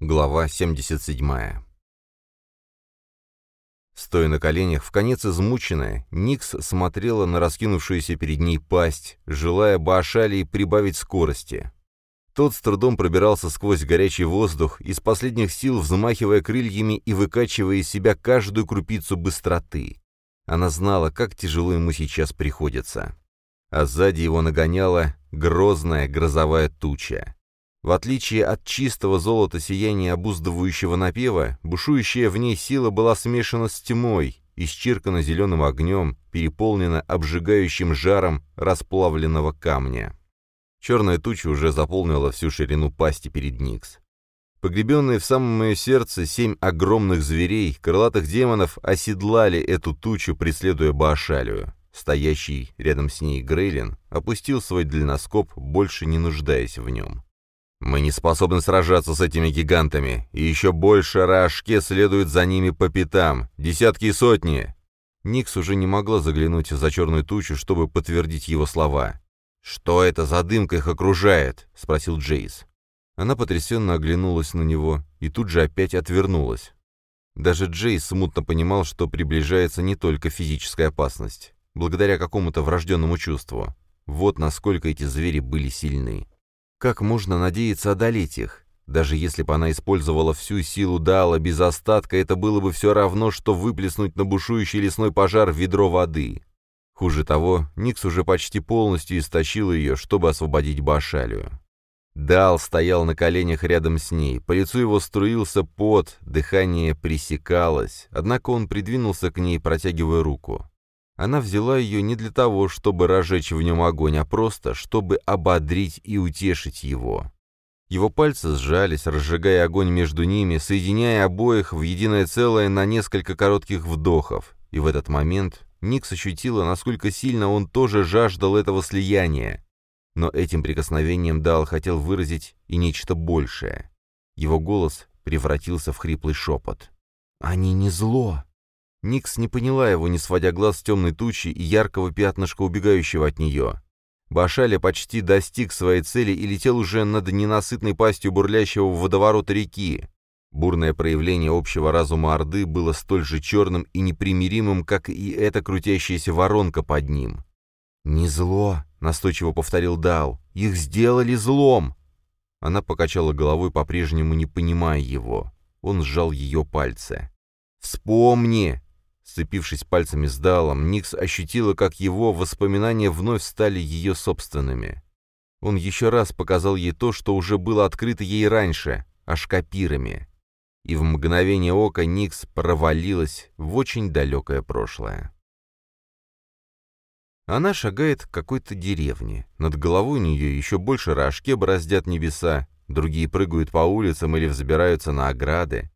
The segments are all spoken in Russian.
Глава 77. Стоя на коленях, в конец измученная, Никс смотрела на раскинувшуюся перед ней пасть, желая Баашалии прибавить скорости. Тот с трудом пробирался сквозь горячий воздух, из последних сил взмахивая крыльями и выкачивая из себя каждую крупицу быстроты. Она знала, как тяжело ему сейчас приходится. А сзади его нагоняла грозная грозовая туча. В отличие от чистого золота сияния обуздывающего напева, бушующая в ней сила была смешана с тьмой, исчиркана зеленым огнем, переполнена обжигающим жаром расплавленного камня. Черная туча уже заполнила всю ширину пасти перед Никс. Погребенные в самом ее сердце семь огромных зверей, крылатых демонов, оседлали эту тучу, преследуя Баашалию. Стоящий рядом с ней Грейлин опустил свой длинноскоп, больше не нуждаясь в нем. «Мы не способны сражаться с этими гигантами, и еще больше Раашке следует за ними по пятам, десятки и сотни!» Никс уже не могла заглянуть за черную тучу, чтобы подтвердить его слова. «Что это за дымка их окружает?» — спросил Джейс. Она потрясенно оглянулась на него и тут же опять отвернулась. Даже Джейс смутно понимал, что приближается не только физическая опасность, благодаря какому-то врожденному чувству. Вот насколько эти звери были сильны. Как можно надеяться одолеть их? Даже если бы она использовала всю силу Дала без остатка, это было бы все равно, что выплеснуть на бушующий лесной пожар ведро воды. Хуже того, Никс уже почти полностью истощил ее, чтобы освободить Башалию. Дал стоял на коленях рядом с ней, по лицу его струился пот, дыхание пресекалось, однако он придвинулся к ней, протягивая руку. Она взяла ее не для того, чтобы разжечь в нем огонь, а просто, чтобы ободрить и утешить его. Его пальцы сжались, разжигая огонь между ними, соединяя обоих в единое целое на несколько коротких вдохов. И в этот момент Никс ощутила, насколько сильно он тоже жаждал этого слияния. Но этим прикосновением Дал хотел выразить и нечто большее. Его голос превратился в хриплый шепот. «Они не зло!» Никс не поняла его, не сводя глаз с темной тучи и яркого пятнышка, убегающего от нее. Башаля почти достиг своей цели и летел уже над ненасытной пастью бурлящего водоворота реки. Бурное проявление общего разума Орды было столь же черным и непримиримым, как и эта крутящаяся воронка под ним. «Не зло», — настойчиво повторил Дал, — «их сделали злом». Она покачала головой, по-прежнему не понимая его. Он сжал ее пальцы. «Вспомни!» Сцепившись пальцами с Далом, Никс ощутила, как его воспоминания вновь стали ее собственными. Он еще раз показал ей то, что уже было открыто ей раньше, аж копирами. И в мгновение ока Никс провалилась в очень далекое прошлое. Она шагает к какой-то деревне. Над головой у нее еще больше рожке бороздят небеса, другие прыгают по улицам или взбираются на ограды.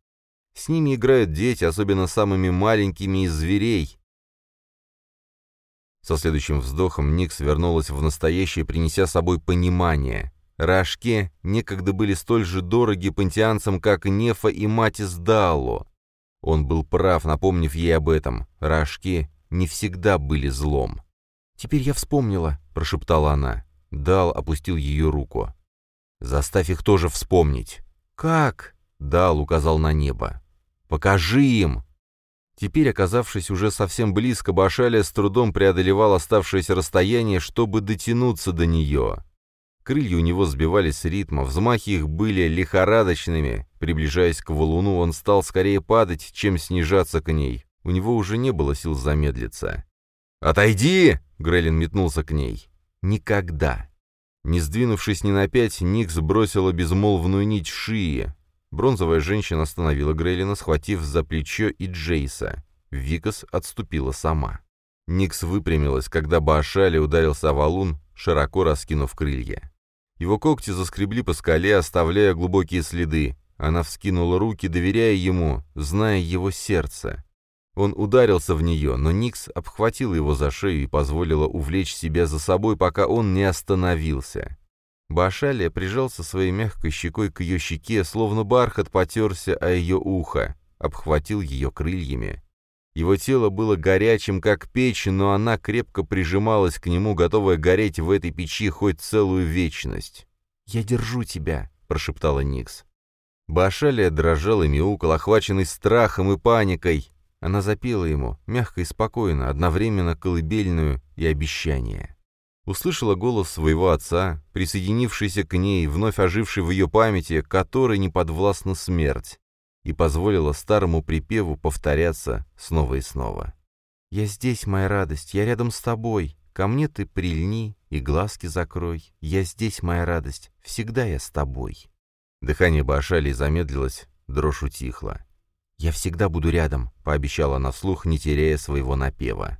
С ними играют дети, особенно самыми маленькими из зверей. Со следующим вздохом Никс вернулась в настоящее, принеся с собой понимание. Рожке некогда были столь же дороги пантеанцам, как Нефа и Матис Даало. Он был прав, напомнив ей об этом. Рожке не всегда были злом. «Теперь я вспомнила», — прошептала она. Дал опустил ее руку. «Заставь их тоже вспомнить». «Как?» — Дал указал на небо. Покажи им!» Теперь, оказавшись уже совсем близко, Башаля с трудом преодолевал оставшееся расстояние, чтобы дотянуться до нее. Крылья у него сбивались с ритма, взмахи их были лихорадочными. Приближаясь к валуну, он стал скорее падать, чем снижаться к ней. У него уже не было сил замедлиться. «Отойди!» — Грейлин метнулся к ней. «Никогда!» Не сдвинувшись ни на пять, Никс бросила безмолвную нить шии. Бронзовая женщина остановила Грейлина, схватив за плечо и Джейса. Викас отступила сама. Никс выпрямилась, когда Баашали ударился о валун, широко раскинув крылья. Его когти заскребли по скале, оставляя глубокие следы. Она вскинула руки, доверяя ему, зная его сердце. Он ударился в нее, но Никс обхватила его за шею и позволила увлечь себя за собой, пока он не остановился. Башалия прижался своей мягкой щекой к ее щеке, словно бархат потерся о ее ухо, обхватил ее крыльями. Его тело было горячим, как печь, но она крепко прижималась к нему, готовая гореть в этой печи хоть целую вечность. «Я держу тебя», — прошептала Никс. Башалия дрожал и мяукал, охваченный страхом и паникой. Она запела ему, мягко и спокойно, одновременно колыбельную и обещание. Услышала голос своего отца, присоединившийся к ней, вновь оживший в ее памяти, которой не подвластна смерть, и позволила старому припеву повторяться снова и снова. «Я здесь, моя радость, я рядом с тобой, ко мне ты прильни и глазки закрой, я здесь, моя радость, всегда я с тобой». Дыхание Башали замедлилось, дрожь утихла. «Я всегда буду рядом», — пообещала она вслух, не теряя своего напева.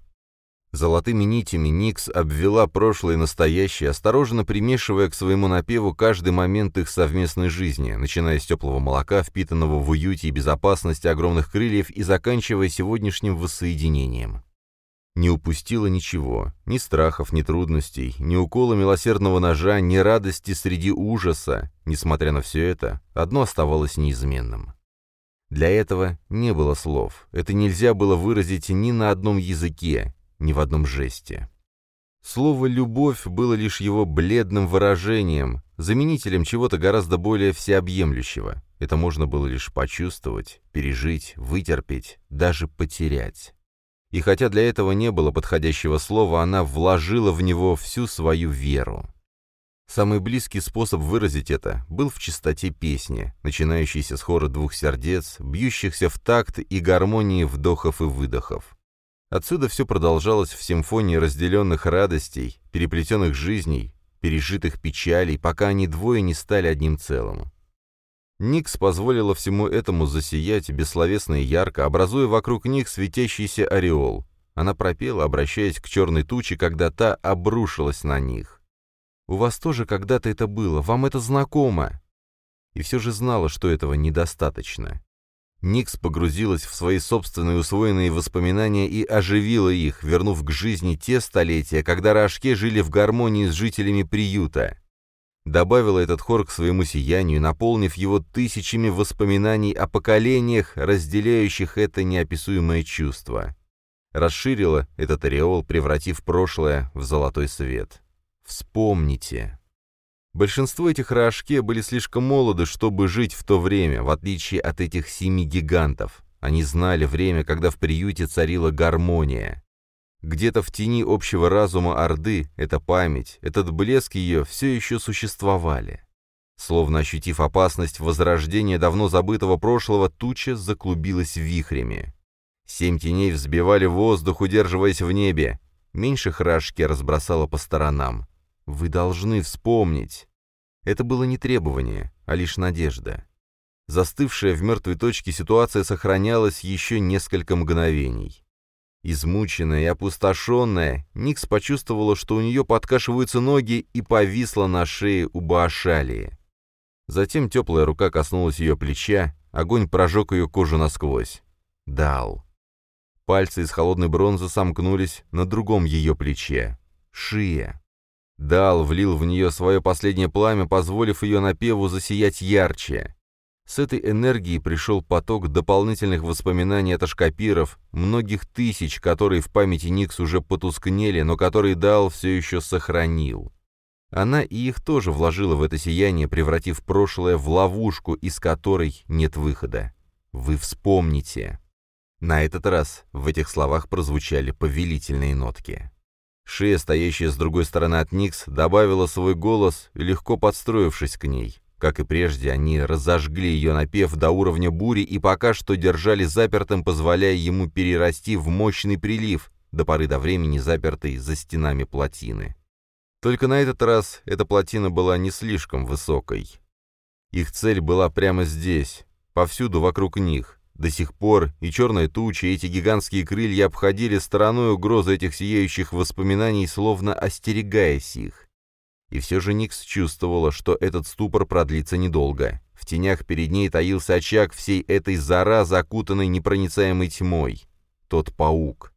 Золотыми нитями Никс обвела прошлое и настоящее, осторожно примешивая к своему напеву каждый момент их совместной жизни, начиная с теплого молока, впитанного в уюте и безопасности огромных крыльев, и заканчивая сегодняшним воссоединением. Не упустила ничего, ни страхов, ни трудностей, ни укола милосердного ножа, ни радости среди ужаса. Несмотря на все это, одно оставалось неизменным. Для этого не было слов, это нельзя было выразить ни на одном языке, ни в одном жесте. Слово «любовь» было лишь его бледным выражением, заменителем чего-то гораздо более всеобъемлющего. Это можно было лишь почувствовать, пережить, вытерпеть, даже потерять. И хотя для этого не было подходящего слова, она вложила в него всю свою веру. Самый близкий способ выразить это был в чистоте песни, начинающейся с хора двух сердец, бьющихся в такт и гармонии вдохов и выдохов. Отсюда все продолжалось в симфонии разделенных радостей, переплетенных жизней, пережитых печалей, пока они двое не стали одним целым. Никс позволила всему этому засиять бессловесно и ярко, образуя вокруг них светящийся ореол. Она пропела, обращаясь к черной туче, когда та обрушилась на них. У вас тоже когда-то это было, вам это знакомо. И все же знала, что этого недостаточно. Никс погрузилась в свои собственные усвоенные воспоминания и оживила их, вернув к жизни те столетия, когда рожки жили в гармонии с жителями приюта. Добавила этот хор к своему сиянию, наполнив его тысячами воспоминаний о поколениях, разделяющих это неописуемое чувство. Расширила этот ореол, превратив прошлое в золотой свет. Вспомните. Большинство этих рожке были слишком молоды, чтобы жить в то время, в отличие от этих семи гигантов. Они знали время, когда в приюте царила гармония. Где-то в тени общего разума Орды эта память, этот блеск ее все еще существовали. Словно ощутив опасность возрождения давно забытого прошлого, туча заклубилась вихрями. Семь теней взбивали воздух, удерживаясь в небе. Меньше храшки разбросало по сторонам. Вы должны вспомнить. Это было не требование, а лишь надежда. Застывшая в мертвой точке ситуация сохранялась еще несколько мгновений. Измученная и опустошенная, Никс почувствовала, что у нее подкашиваются ноги и повисла на шее у Баашалии. Затем теплая рука коснулась ее плеча, огонь прожег ее кожу насквозь. Дал. Пальцы из холодной бронзы сомкнулись на другом ее плече. Шия. Дал влил в нее свое последнее пламя, позволив ее напеву засиять ярче. С этой энергией пришел поток дополнительных воспоминаний от ашкапиров, многих тысяч, которые в памяти Никс уже потускнели, но которые Дал все еще сохранил. Она и их тоже вложила в это сияние, превратив прошлое в ловушку, из которой нет выхода. Вы вспомните. На этот раз в этих словах прозвучали повелительные нотки. Шея, стоящая с другой стороны от Никс, добавила свой голос, легко подстроившись к ней. Как и прежде, они разожгли ее напев до уровня бури и пока что держали запертым, позволяя ему перерасти в мощный прилив, до поры до времени запертый за стенами плотины. Только на этот раз эта плотина была не слишком высокой. Их цель была прямо здесь, повсюду вокруг них, до сих пор и черная туча, и эти гигантские крылья обходили стороной угрозы этих сияющих воспоминаний, словно остерегаясь их. И все же Никс чувствовала, что этот ступор продлится недолго. В тенях перед ней таился очаг всей этой заразы, окутанной непроницаемой тьмой. Тот паук.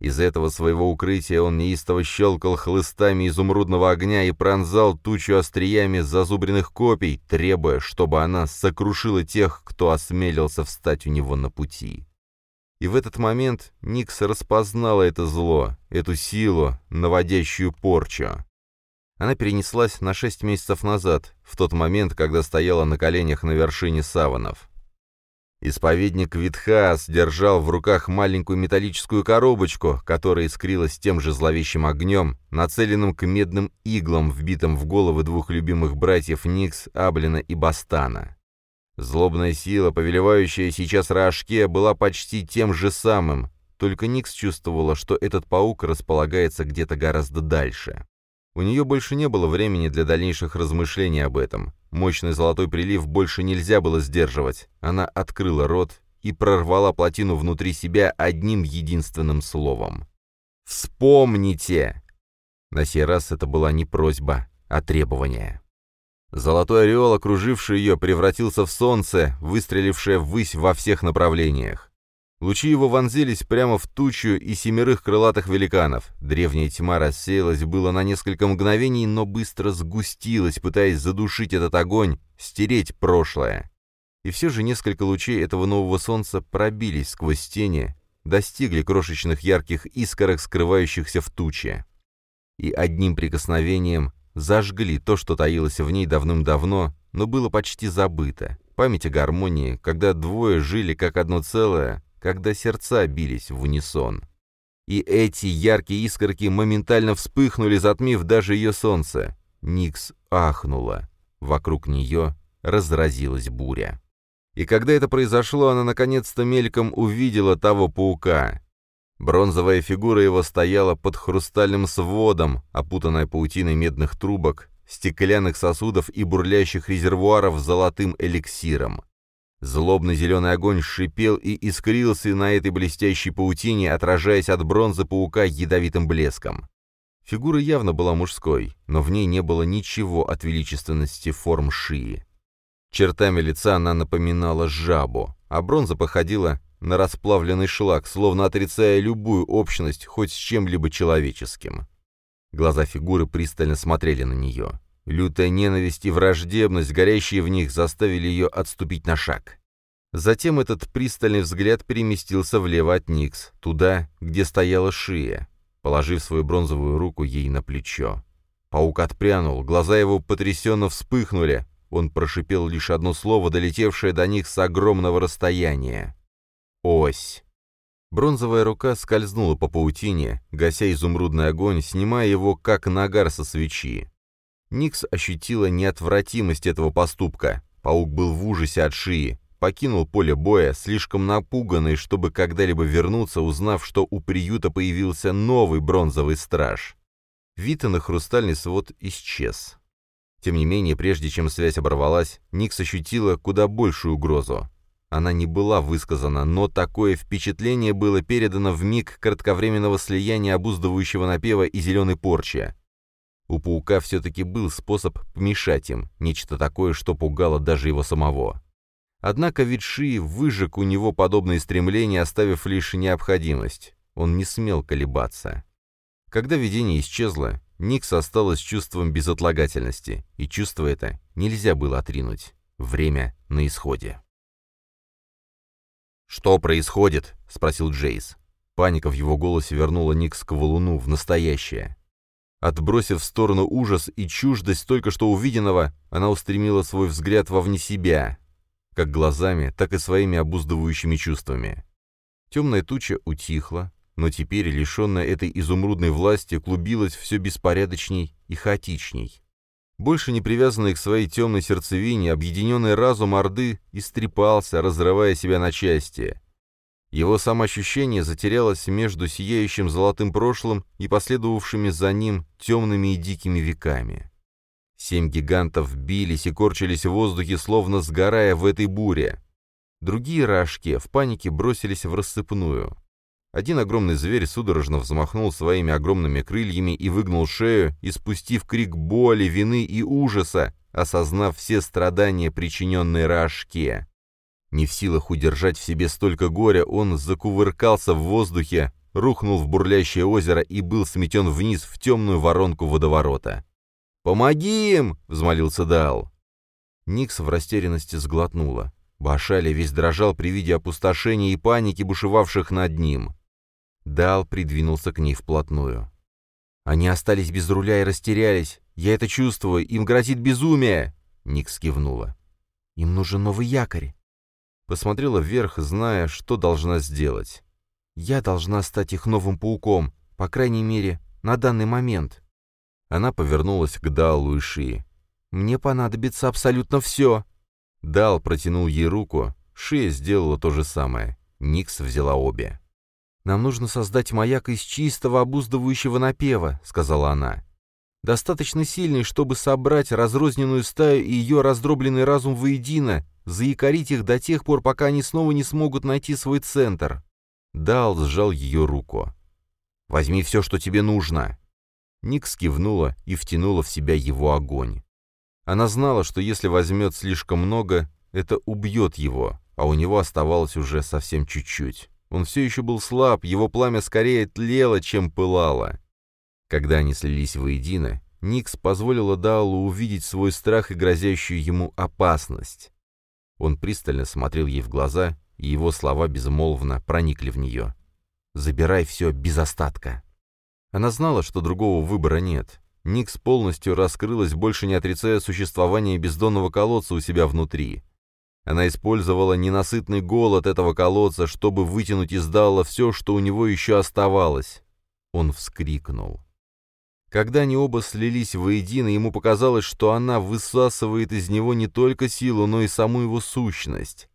Из этого своего укрытия он неистово щелкал хлыстами изумрудного огня и пронзал тучу остриями зазубренных копий, требуя, чтобы она сокрушила тех, кто осмелился встать у него на пути. И в этот момент Никс распознала это зло, эту силу, наводящую порчу. Она перенеслась на шесть месяцев назад, в тот момент, когда стояла на коленях на вершине саванов. Исповедник Витхас держал в руках маленькую металлическую коробочку, которая искрилась тем же зловещим огнем, нацеленным к медным иглам, вбитым в головы двух любимых братьев Никс, Аблина и Бастана. Злобная сила, повелевающая сейчас Рашке, была почти тем же самым, только Никс чувствовала, что этот паук располагается где-то гораздо дальше. У нее больше не было времени для дальнейших размышлений об этом. Мощный золотой прилив больше нельзя было сдерживать. Она открыла рот и прорвала плотину внутри себя одним единственным словом. «Вспомните!» На сей раз это была не просьба, а требование. Золотой ореол, окруживший ее, превратился в солнце, выстрелившее ввысь во всех направлениях. Лучи его вонзились прямо в тучу и семерых крылатых великанов. Древняя тьма рассеялась было на несколько мгновений, но быстро сгустилась, пытаясь задушить этот огонь, стереть прошлое. И все же несколько лучей этого нового солнца пробились сквозь тени, достигли крошечных ярких искорок, скрывающихся в туче. И одним прикосновением зажгли то, что таилось в ней давным-давно, но было почти забыто. Память о гармонии, когда двое жили как одно целое, когда сердца бились в унисон. И эти яркие искорки моментально вспыхнули, затмив даже ее солнце. Никс ахнула. Вокруг нее разразилась буря. И когда это произошло, она наконец-то мельком увидела того паука. Бронзовая фигура его стояла под хрустальным сводом, опутанная паутиной медных трубок, стеклянных сосудов и бурлящих резервуаров с золотым эликсиром. Злобный зеленый огонь шипел и искрился на этой блестящей паутине, отражаясь от бронзы паука ядовитым блеском. Фигура явно была мужской, но в ней не было ничего от величественности форм шии. Чертами лица она напоминала жабу, а бронза походила на расплавленный шлак, словно отрицая любую общность хоть с чем-либо человеческим. Глаза фигуры пристально смотрели на нее. Лютая ненависть и враждебность, горящие в них, заставили ее отступить на шаг. Затем этот пристальный взгляд переместился влево от Никс, туда, где стояла шия, положив свою бронзовую руку ей на плечо. Паук отпрянул, глаза его потрясенно вспыхнули. Он прошипел лишь одно слово, долетевшее до них с огромного расстояния. «Ось». Бронзовая рука скользнула по паутине, гася изумрудный огонь, снимая его, как нагар со свечи. Никс ощутила неотвратимость этого поступка. Паук был в ужасе от шии, покинул поле боя, слишком напуганный, чтобы когда-либо вернуться, узнав, что у приюта появился новый бронзовый страж. Вита на хрустальный свод исчез. Тем не менее, прежде чем связь оборвалась, Никс ощутила куда большую угрозу. Она не была высказана, но такое впечатление было передано в миг кратковременного слияния обуздывающего напева и зеленой порчи. У паука все-таки был способ помешать им, нечто такое, что пугало даже его самого. Однако вид Шии выжег у него подобные стремления, оставив лишь необходимость. Он не смел колебаться. Когда видение исчезло, Никс осталась чувством безотлагательности, и чувство это нельзя было отринуть. Время на исходе. «Что происходит?» — спросил Джейс. Паника в его голосе вернула Никс к валуну в настоящее. Отбросив в сторону ужас и чуждость только что увиденного, она устремила свой взгляд вовне себя, как глазами, так и своими обуздывающими чувствами. Темная туча утихла, но теперь, лишенная этой изумрудной власти, клубилась все беспорядочней и хаотичней. Больше не привязанный к своей темной сердцевине, объединенный разум Орды истрепался, разрывая себя на части. Его самоощущение затерялось между сияющим золотым прошлым и последовавшими за ним темными и дикими веками. Семь гигантов бились и корчились в воздухе, словно сгорая в этой буре. Другие рожки в панике бросились в рассыпную. Один огромный зверь судорожно взмахнул своими огромными крыльями и выгнул шею, испустив крик боли, вины и ужаса, осознав все страдания, причиненные рожке. Не в силах удержать в себе столько горя, он закувыркался в воздухе, рухнул в бурлящее озеро и был сметен вниз в темную воронку водоворота. «Помоги им!» — взмолился Дал. Никс в растерянности сглотнула. Башали весь дрожал при виде опустошения и паники, бушевавших над ним. Дал придвинулся к ней вплотную. Они остались без руля и растерялись. Я это чувствую, им грозит безумие!» Никс кивнула. «Им нужен новый якорь». Посмотрела вверх, зная, что должна сделать. «Я должна стать их новым пауком, по крайней мере, на данный момент». Она повернулась к Далу и Ши. «Мне понадобится абсолютно все». Дал протянул ей руку, Шия сделала то же самое. Никс взяла обе. «Нам нужно создать маяк из чистого обуздывающего напева», — сказала она. «Достаточно сильный, чтобы собрать разрозненную стаю и ее раздробленный разум воедино, заякорить их до тех пор, пока они снова не смогут найти свой центр». Дал сжал ее руку. «Возьми все, что тебе нужно». Никс кивнула и втянула в себя его огонь. Она знала, что если возьмет слишком много, это убьет его, а у него оставалось уже совсем чуть-чуть. Он все еще был слаб, его пламя скорее тлело, чем пылало. Когда они слились воедино, Никс позволила Даалу увидеть свой страх и грозящую ему опасность. Он пристально смотрел ей в глаза, и его слова безмолвно проникли в нее. «Забирай все без остатка». Она знала, что другого выбора нет. Никс полностью раскрылась, больше не отрицая существование бездонного колодца у себя внутри. Она использовала ненасытный голод этого колодца, чтобы вытянуть из Далла все, что у него еще оставалось. Он вскрикнул. Когда они оба слились воедино, ему показалось, что она высасывает из него не только силу, но и саму его сущность.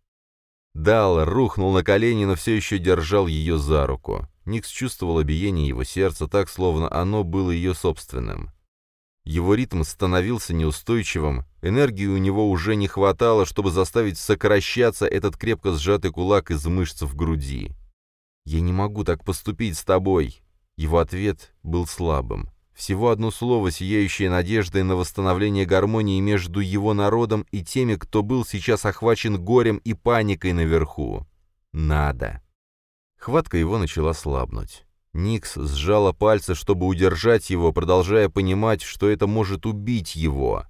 Дал рухнул на колени, но все еще держал ее за руку. Никс чувствовала биение его сердца так, словно оно было ее собственным. Его ритм становился неустойчивым, энергии у него уже не хватало, чтобы заставить сокращаться этот крепко сжатый кулак из мышц в груди. «Я не могу так поступить с тобой!» Его ответ был слабым. Всего одно слово, сияющее надеждой на восстановление гармонии между его народом и теми, кто был сейчас охвачен горем и паникой наверху. «Надо!» Хватка его начала слабнуть. Никс сжала пальцы, чтобы удержать его, продолжая понимать, что это может убить его.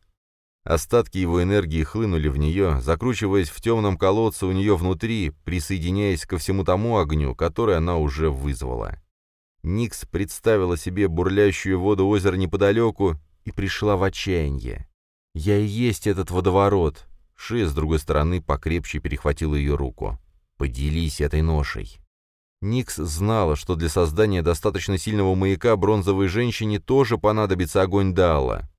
Остатки его энергии хлынули в нее, закручиваясь в темном колодце у нее внутри, присоединяясь ко всему тому огню, который она уже вызвала. Никс представила себе бурлящую воду озера неподалеку и пришла в отчаяние. «Я и есть этот водоворот!» Шея, с другой стороны, покрепче перехватила ее руку. «Поделись этой ношей!» Никс знала, что для создания достаточно сильного маяка бронзовой женщине тоже понадобится огонь Даала.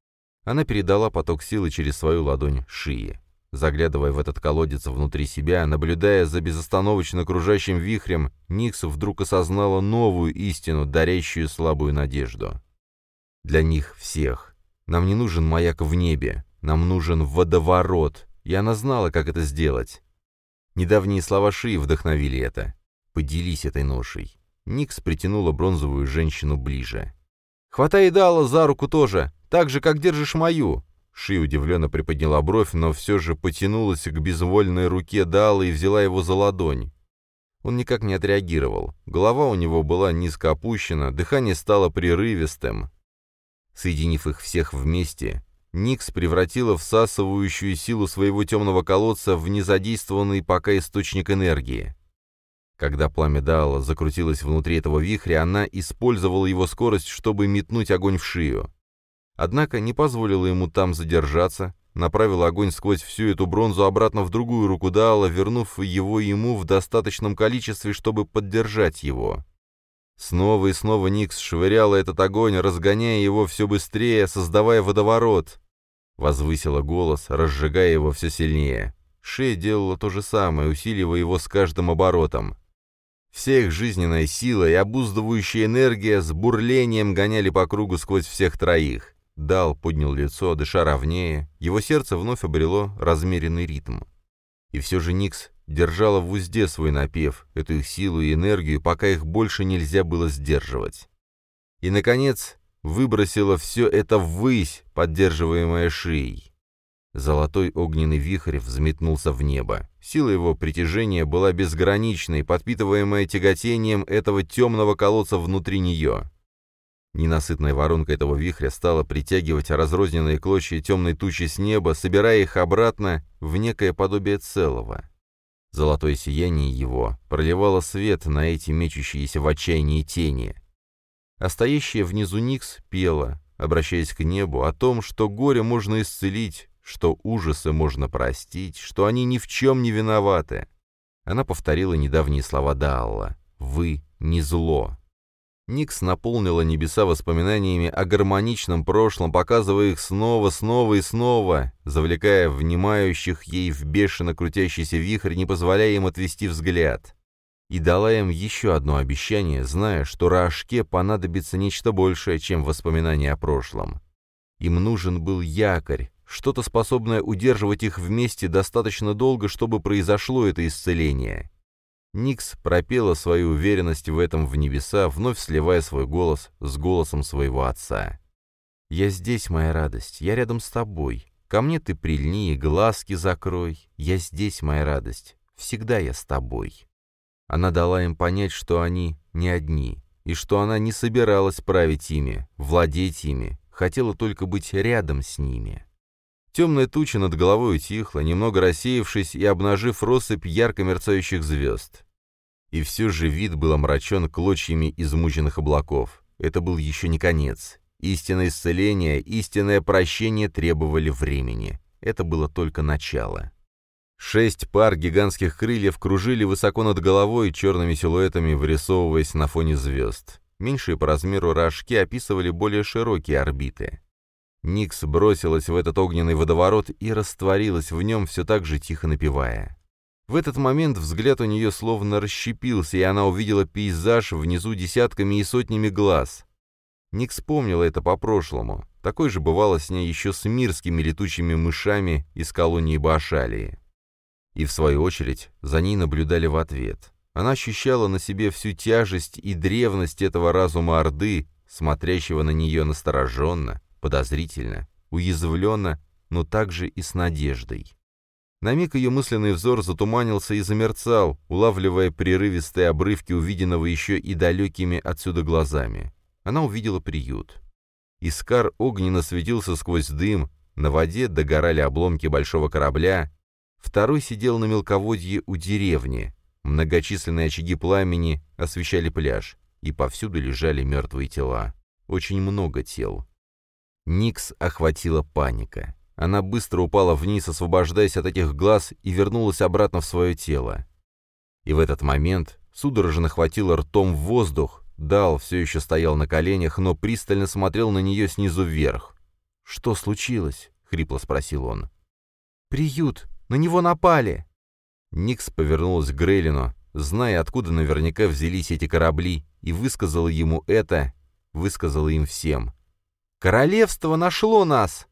Она передала поток силы через свою ладонь Шии. Заглядывая в этот колодец внутри себя, наблюдая за безостановочно кружащим вихрем, Никс вдруг осознала новую истину, дарящую слабую надежду. Для них всех. Нам не нужен маяк в небе, нам нужен водоворот, и она знала, как это сделать. Недавние слова Шии вдохновили это. Поделись этой ношей. Никс притянула бронзовую женщину ближе. «Хватай Дала за руку тоже, так же, как держишь мою!» Ши удивленно приподняла бровь, но все же потянулась к безвольной руке Дала и взяла его за ладонь. Он никак не отреагировал. Голова у него была низко опущена, дыхание стало прерывистым. Соединив их всех вместе, Никс превратила всасывающую силу своего темного колодца в незадействованный пока источник энергии. Когда пламя Даала закрутилось внутри этого вихря, она использовала его скорость, чтобы метнуть огонь в шию. Однако не позволила ему там задержаться, направила огонь сквозь всю эту бронзу обратно в другую руку Даала, вернув его ему в достаточном количестве, чтобы поддержать его. Снова и снова Никс швыряла этот огонь, разгоняя его все быстрее, создавая водоворот. Возвысила голос, разжигая его все сильнее. Шея делала то же самое, усиливая его с каждым оборотом. Вся их жизненная сила и обуздывающая энергия с бурлением гоняли по кругу сквозь всех троих. Дал поднял лицо, дыша ровнее, его сердце вновь обрело размеренный ритм. И все же Никс держала в узде свой напев, эту их силу и энергию, пока их больше нельзя было сдерживать. И, наконец, выбросила все это ввысь, поддерживаемое шией. Золотой огненный вихрь взметнулся в небо. Сила его притяжения была безграничной, подпитываемая тяготением этого темного колодца внутри нее. Ненасытная воронка этого вихря стала притягивать разрозненные клочья темной тучи с неба, собирая их обратно в некое подобие целого. Золотое сияние его проливало свет на эти мечущиеся в отчаянии тени. А стоящая внизу Никс пела, обращаясь к небу, о том, что горе можно исцелить, что ужасы можно простить, что они ни в чем не виноваты. Она повторила недавние слова Даалла «Вы не зло». Никс наполнила небеса воспоминаниями о гармоничном прошлом, показывая их снова, снова и снова, завлекая внимающих ей в бешено крутящийся вихрь, не позволяя им отвести взгляд. И дала им еще одно обещание, зная, что Раашке понадобится нечто большее, чем воспоминания о прошлом. Им нужен был якорь, что-то способное удерживать их вместе достаточно долго, чтобы произошло это исцеление. Никс пропела свою уверенность в этом в небеса, вновь сливая свой голос с голосом своего отца. «Я здесь, моя радость, я рядом с тобой. Ко мне ты прильни и глазки закрой. Я здесь, моя радость, всегда я с тобой». Она дала им понять, что они не одни, и что она не собиралась править ими, владеть ими, хотела только быть рядом с ними. Темная туча над головой утихла, немного рассеявшись и обнажив россыпь ярко мерцающих звезд. И все же вид был омрачен клочьями измученных облаков. Это был еще не конец. Истинное исцеление, истинное прощение требовали времени. Это было только начало. Шесть пар гигантских крыльев кружили высоко над головой, черными силуэтами вырисовываясь на фоне звезд. Меньшие по размеру рожки описывали более широкие орбиты. Никс бросилась в этот огненный водоворот и растворилась в нем, все так же тихо напевая. В этот момент взгляд у нее словно расщепился, и она увидела пейзаж внизу десятками и сотнями глаз. Ник вспомнила это по-прошлому. Такое же бывало с ней еще с мирскими летучими мышами из колонии Баашалии. И, в свою очередь, за ней наблюдали в ответ. Она ощущала на себе всю тяжесть и древность этого разума Орды, смотрящего на нее настороженно, подозрительно, уязвленно, но также и с надеждой. На миг ее мысленный взор затуманился и замерцал, улавливая прерывистые обрывки увиденного еще и далекими отсюда глазами. Она увидела приют. Искар огненно светился сквозь дым, на воде догорали обломки большого корабля, второй сидел на мелководье у деревни, многочисленные очаги пламени освещали пляж, и повсюду лежали мертвые тела. Очень много тел. Никс охватила паника. Она быстро упала вниз, освобождаясь от этих глаз, и вернулась обратно в свое тело. И в этот момент судорожно хватило ртом в воздух, Дал все еще стоял на коленях, но пристально смотрел на нее снизу вверх. «Что случилось?» — хрипло спросил он. «Приют! На него напали!» Никс повернулась к Грейлину, зная, откуда наверняка взялись эти корабли, и высказала ему это, высказала им всем. «Королевство нашло нас!»